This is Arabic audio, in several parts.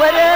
what is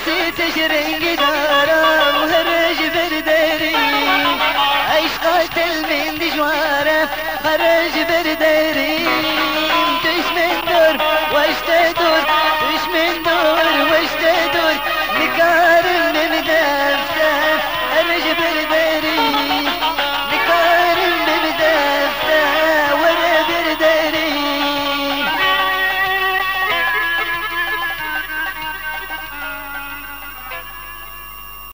راسي تشرنق دارا وهرج برداري عشقات من دجوارة خرج برداري